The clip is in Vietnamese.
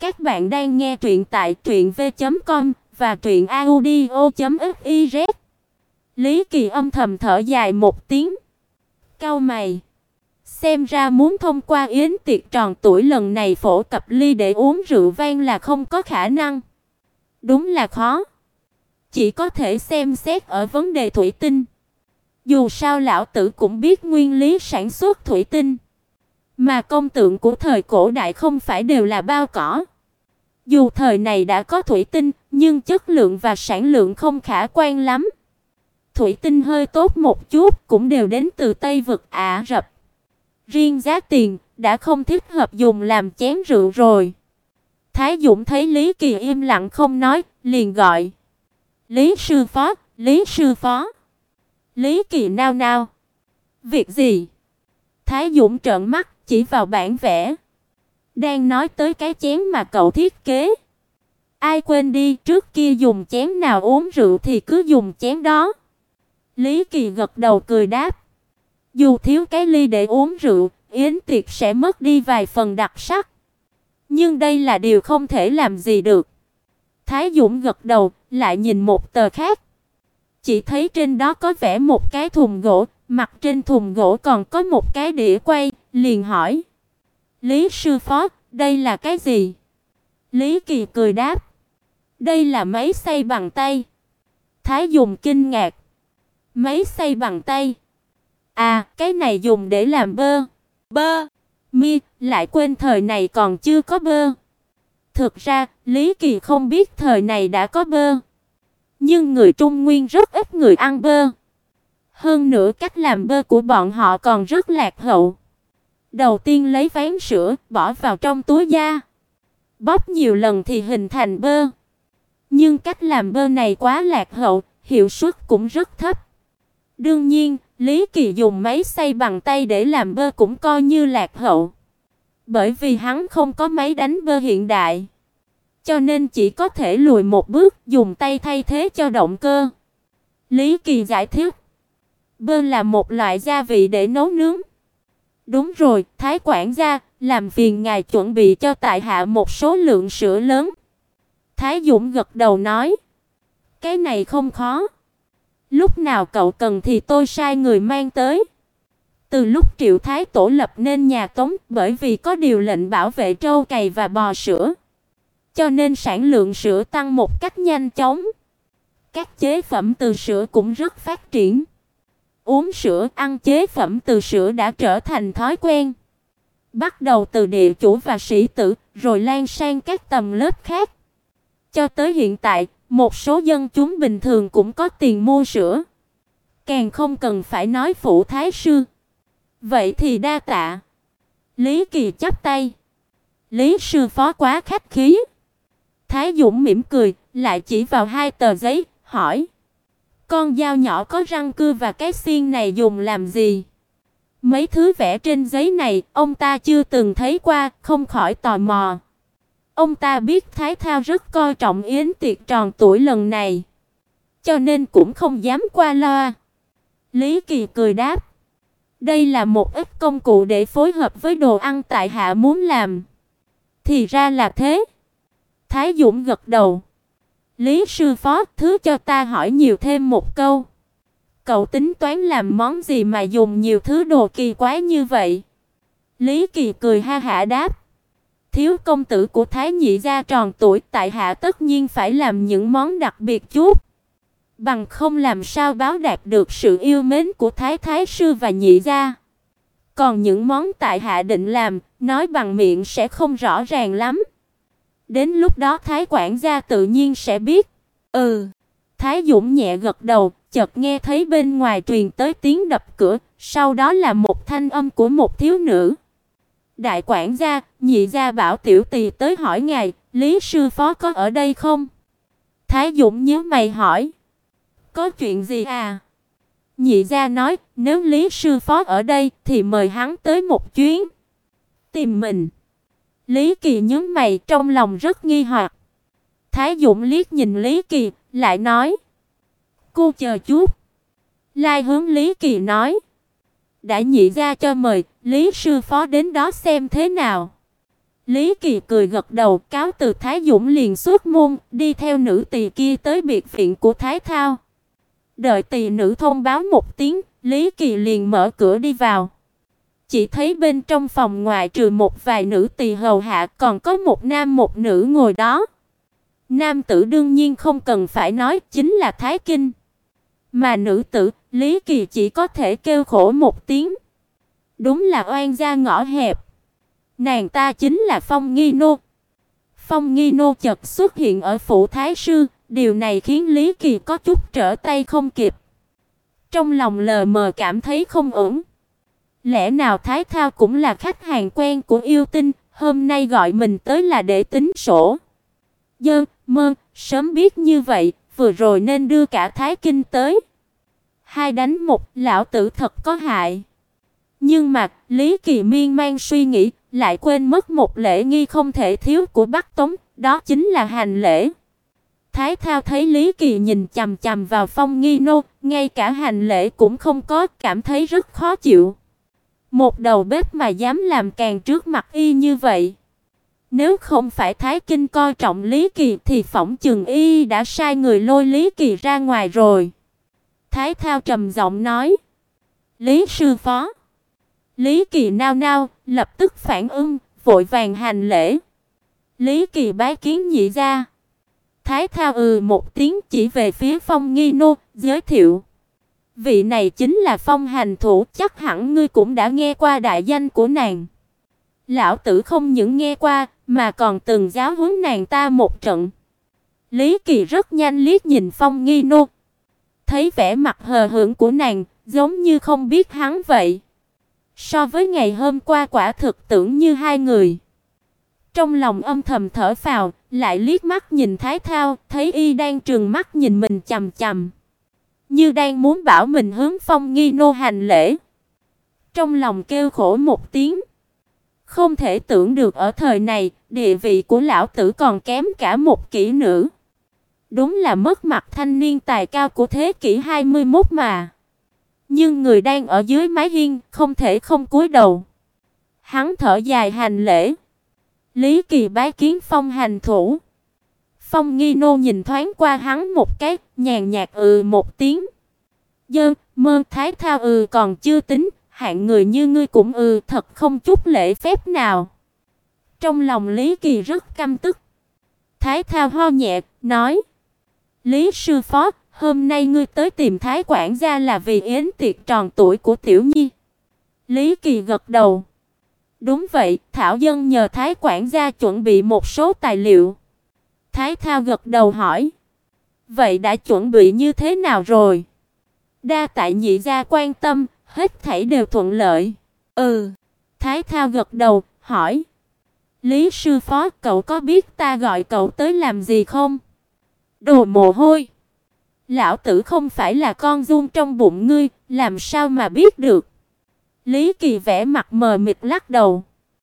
Các bạn đang nghe truyện tại truyệnv.com và truyệnaudio.fiz. Lý Kỳ âm thầm thở dài một tiếng, cau mày. Xem ra muốn thông qua yến tiệc tròn tuổi lần này phổ cập ly để uống rượu vang là không có khả năng. Đúng là khó. Chỉ có thể xem xét ở vấn đề thủy tinh. Dù sao lão tử cũng biết nguyên lý sản xuất thủy tinh. Mà công tượng của thời cổ đại không phải đều là bao cỏ. Dù thời này đã có thủy tinh, nhưng chất lượng và sản lượng không khả quan lắm. Thủy tinh hơi tốt một chút cũng đều đến từ Tây vực Ả Rập. Riêng giá tiền đã không thích hợp dùng làm chén rượu rồi. Thái Dũng thấy Lý Kỳ im lặng không nói, liền gọi: "Lý sư phó, Lý sư phó." Lý Kỳ nao nao. "Việc gì?" Thái Dũng trợn mắt chỉ vào bản vẽ. Đang nói tới cái chén mà cậu thiết kế. Ai quên đi, trước kia dùng chén nào uống rượu thì cứ dùng chén đó. Lý Kỳ gật đầu cười đáp. Dù thiếu cái ly để uống rượu, yến tiệc sẽ mất đi vài phần đặc sắc. Nhưng đây là điều không thể làm gì được. Thái Dũng gật đầu, lại nhìn một tờ khác. Chỉ thấy trên đó có vẽ một cái thùng gỗ, mặt trên thùng gỗ còn có một cái đĩa quay, liền hỏi: "Lý sư phó, đây là cái gì?" Lý Kỳ cười đáp: "Đây là máy xay bằng tay." Thái dùng kinh ngạc: "Máy xay bằng tay?" "À, cái này dùng để làm bơ." "Bơ?" Mi lại quên thời này còn chưa có bơ. Thực ra, Lý Kỳ không biết thời này đã có bơ. Nhưng người Trung Nguyên rất ít người ăn bơ. Hơn nữa cách làm bơ của bọn họ còn rất lạc hậu. Đầu tiên lấy ván sữa bỏ vào trong túi da, bóp nhiều lần thì hình thành bơ. Nhưng cách làm bơ này quá lạc hậu, hiệu suất cũng rất thấp. Đương nhiên, Lý Kỳ dùng máy xay bằng tay để làm bơ cũng coi như lạc hậu. Bởi vì hắn không có máy đánh bơ hiện đại, cho nên chỉ có thể lùi một bước, dùng tay thay thế cho động cơ. Lý Kỳ giải thích, bơ là một loại gia vị để nấu nướng. Đúng rồi, Thái quản gia, làm phiền ngài chuẩn bị cho tại hạ một số lượng sữa lớn. Thái Dũng gật đầu nói, cái này không khó. Lúc nào cậu cần thì tôi sai người mang tới. Từ lúc Triệu Thái tổ lập nên nhà Tống, bởi vì có điều lệnh bảo vệ trâu cày và bò sữa, cho nên sản lượng sữa tăng một cách nhanh chóng. Các chế phẩm từ sữa cũng rất phát triển. Uống sữa, ăn chế phẩm từ sữa đã trở thành thói quen. Bắt đầu từ địa chủ và sĩ tử, rồi lan sang các tầng lớp khác. Cho tới hiện tại, một số dân chúng bình thường cũng có tiền mua sữa. Càng không cần phải nói phụ thái sư. Vậy thì đa tạ. Lý Kỳ chắp tay. Lý sư phó quá khách khí. Thái Dũng mỉm cười, lại chỉ vào hai tờ giấy, hỏi: "Con dao nhỏ có răng cưa và cái xiên này dùng làm gì?" Mấy thứ vẽ trên giấy này, ông ta chưa từng thấy qua, không khỏi tò mò. Ông ta biết Thái Thao rất coi trọng yến tiệc tròn tuổi lần này, cho nên cũng không dám qua loa. Lý Kỳ cười đáp: "Đây là một ít công cụ để phối hợp với đồ ăn tại hạ muốn làm." Thì ra là thế. Thái Dũng gật đầu. Lý sư phó, thứ cho ta hỏi nhiều thêm một câu. Cậu tính toán làm món gì mà dùng nhiều thứ đồ kỳ quái như vậy? Lý Kỳ cười ha hả đáp. Thiếu công tử của Thái nhị gia tròn tuổi, tại hạ tất nhiên phải làm những món đặc biệt chút. Bằng không làm sao báo đạt được sự yêu mến của Thái thái sư và nhị gia. Còn những món tại hạ định làm, nói bằng miệng sẽ không rõ ràng lắm. Đến lúc đó Thái quản gia tự nhiên sẽ biết. Ừ. Thái Dũng nhẹ gật đầu, chợt nghe thấy bên ngoài truyền tới tiếng đập cửa, sau đó là một thanh âm của một thiếu nữ. Đại quản gia, nhị gia bảo tiểu tỳ tới hỏi ngài, Lý sư phó có ở đây không? Thái Dũng nhíu mày hỏi. Có chuyện gì à? Nhị gia nói, nếu Lý sư phó ở đây thì mời hắn tới một chuyến. Tìm mình. Lý Kỳ nhớ mày trong lòng rất nghi hoặc. Thái Dũng liếc nhìn Lý Kỳ, lại nói: "Cô chờ chút." Lai hướng Lý Kỳ nói: "Đã nhị gia cho mời, Lý sư phó đến đó xem thế nào." Lý Kỳ cười gật đầu, cáo từ Thái Dũng liền xuất môn, đi theo nữ tỳ kia tới biệt viện của Thái Thao. Đợi tỳ nữ thông báo một tiếng, Lý Kỳ liền mở cửa đi vào. Chỉ thấy bên trong phòng ngoài trừ một vài nữ tỳ hầu hạ, còn có một nam một nữ ngồi đó. Nam tử đương nhiên không cần phải nói, chính là Thái Kinh. Mà nữ tử, Lý Kỳ chỉ có thể kêu khổ một tiếng. Đúng là oan gia ngõ hẹp. Nàng ta chính là Phong Nghi Nô. Phong Nghi Nô chợt xuất hiện ở phủ thái sư, điều này khiến Lý Kỳ có chút trở tay không kịp. Trong lòng lờ mờ cảm thấy không ổn. Lẽ nào Thái Thao cũng là khách hàng quen của yêu tinh, hôm nay gọi mình tới là để tính sổ. Dơ, mơ, sớm biết như vậy, vừa rồi nên đưa cả Thái Kinh tới. Hai đánh một, lão tử thật có hại. Nhưng mà, Lý Kỳ miên mang suy nghĩ, lại quên mất một lễ nghi không thể thiếu của Bắc Tống, đó chính là hành lễ. Thái Thao thấy Lý Kỳ nhìn chằm chằm vào Phong Nghi Nô, ngay cả hành lễ cũng không có, cảm thấy rất khó chịu. Một đầu bếp mà dám làm càng trước mặt y như vậy. Nếu không phải Thái Kinh coi trọng Lý Kỳ thì phỏng chừng y đã sai người lôi Lý Kỳ ra ngoài rồi. Thái Thao trầm giọng nói: "Lý sư phó." Lý Kỳ nao nao, lập tức phản ứng, vội vàng hành lễ. Lý Kỳ bái kiến nhị gia. Thái Thao ừ một tiếng chỉ về phía Phong Nghi Nô, giới thiệu. Vị này chính là Phong hành thủ, chắc hẳn ngươi cũng đã nghe qua đại danh của nàng. Lão tử không những nghe qua, mà còn từng giáo huấn nàng ta một trận. Lý Kỳ rất nhanh liếc nhìn Phong Nghi Nô, thấy vẻ mặt hờ hững của nàng, giống như không biết hắn vậy. So với ngày hôm qua quả thực tưởng như hai người. Trong lòng âm thầm thở phào, lại liếc mắt nhìn Thái Thao, thấy y đang trừng mắt nhìn mình chằm chằm, như đang muốn bảo mình hướng Phong Nghi nô hành lễ. Trong lòng kêu khổ một tiếng. Không thể tưởng được ở thời này, địa vị của lão tử còn kém cả một kỹ nữ. Đúng là mất mặt thanh niên tài cao của thế kỷ 21 mà. Nhưng người đang ở dưới mái hiên, không thể không cúi đầu. Hắn thở dài hành lễ. Lý Kỳ bái kiến Phong hành thủ. Phong Nghi Nô nhìn thoáng qua hắn một cái, nhàn nhạt ừ một tiếng. Dơ, mơ thái thao ừ còn chưa tính, hạng người như ngươi cũng ừ thật không chút lễ phép nào. Trong lòng Lý Kỳ rất căm tức. Thái thao ho nhẹ, nói. Lý sư phó, hôm nay ngươi tới tìm Thái quản gia là vì yến tiệc tròn tuổi của Tiểu Nhi. Lý Kỳ gật đầu. Đúng vậy, Thảo Dân nhờ Thái quản gia chuẩn bị một số tài liệu. Thái Thao gật đầu hỏi. Vậy đã chuẩn bị như thế nào rồi? Đa tại nhị gia quan tâm, hết thảy đều thuận lợi. Ừ. Thái Thao gật đầu, hỏi. Lý sư phó, cậu có biết ta gọi cậu tới làm gì không? Đồ mồ hôi. Lão tử không phải là con run trong bụng ngươi, làm sao mà biết được? Lý Kỳ vẽ mặt mờ mịt lắc đầu.